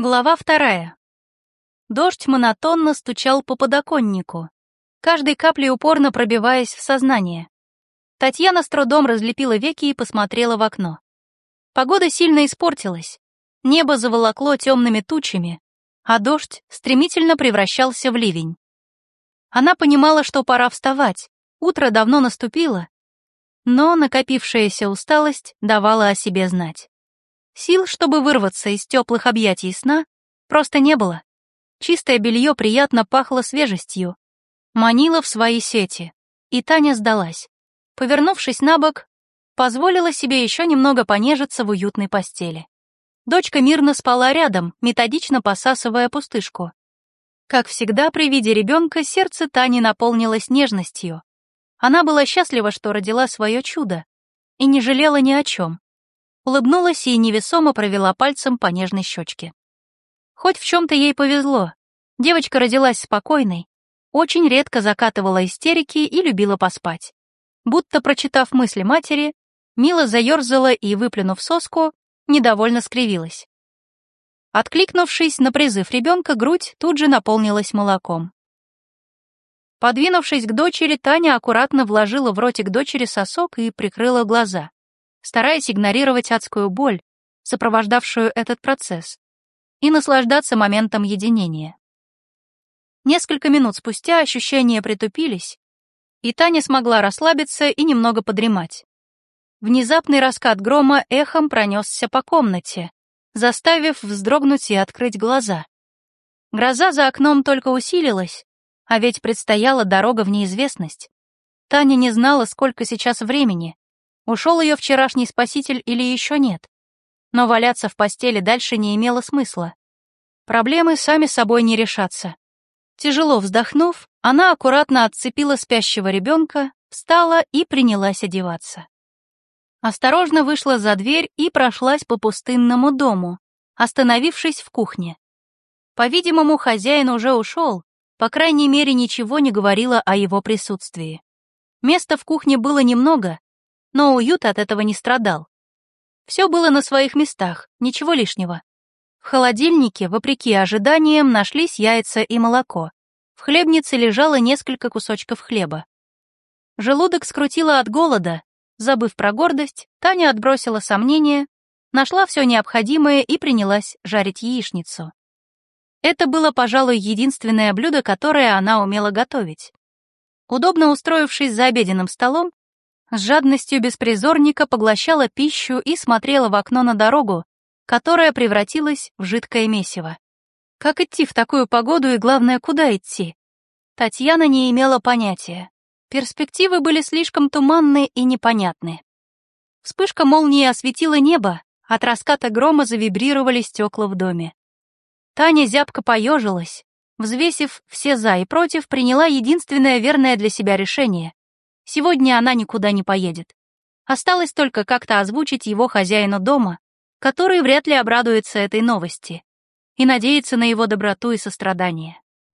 Глава вторая. Дождь монотонно стучал по подоконнику, каждой каплей упорно пробиваясь в сознание. Татьяна с трудом разлепила веки и посмотрела в окно. Погода сильно испортилась. Небо заволокло темными тучами, а дождь стремительно превращался в ливень. Она понимала, что пора вставать, утро давно наступило, но накопившаяся усталость давала о себе знать. Сил, чтобы вырваться из теплых объятий сна, просто не было. Чистое белье приятно пахло свежестью, манило в свои сети, и Таня сдалась. Повернувшись на бок, позволила себе еще немного понежиться в уютной постели. Дочка мирно спала рядом, методично посасывая пустышку. Как всегда, при виде ребенка сердце Тани наполнилось нежностью. Она была счастлива, что родила свое чудо, и не жалела ни о чем улыбнулась и невесомо провела пальцем по нежной щечке. Хоть в чем-то ей повезло. Девочка родилась спокойной, очень редко закатывала истерики и любила поспать. Будто прочитав мысли матери, Мила заерзала и, выплюнув соску, недовольно скривилась. Откликнувшись на призыв ребенка, грудь тут же наполнилась молоком. Подвинувшись к дочери, Таня аккуратно вложила в ротик дочери сосок и прикрыла глаза стараясь игнорировать адскую боль, сопровождавшую этот процесс, и наслаждаться моментом единения. Несколько минут спустя ощущения притупились, и Таня смогла расслабиться и немного подремать. Внезапный раскат грома эхом пронесся по комнате, заставив вздрогнуть и открыть глаза. Гроза за окном только усилилась, а ведь предстояла дорога в неизвестность. Таня не знала, сколько сейчас времени, ушел ее вчерашний спаситель или еще нет. Но валяться в постели дальше не имело смысла. Проблемы сами собой не решатся. Тяжело вздохнув, она аккуратно отцепила спящего ребенка, встала и принялась одеваться. Осторожно вышла за дверь и прошлась по пустынному дому, остановившись в кухне. По-видимому, хозяин уже ушел, по крайней мере, ничего не говорило о его присутствии. Места в кухне было немного, но уют от этого не страдал. Все было на своих местах, ничего лишнего. В холодильнике, вопреки ожиданиям, нашлись яйца и молоко. В хлебнице лежало несколько кусочков хлеба. Желудок скрутило от голода. Забыв про гордость, Таня отбросила сомнения, нашла все необходимое и принялась жарить яичницу. Это было, пожалуй, единственное блюдо, которое она умела готовить. Удобно устроившись за обеденным столом, с жадностью беспризорника поглощала пищу и смотрела в окно на дорогу, которая превратилась в жидкое месиво. Как идти в такую погоду и, главное, куда идти? Татьяна не имела понятия. Перспективы были слишком туманны и непонятны. Вспышка молнии осветила небо, от раската грома завибрировали стекла в доме. Таня зябко поежилась, взвесив все «за» и «против», приняла единственное верное для себя решение Сегодня она никуда не поедет. Осталось только как-то озвучить его хозяину дома, который вряд ли обрадуется этой новости, и надеяться на его доброту и сострадание.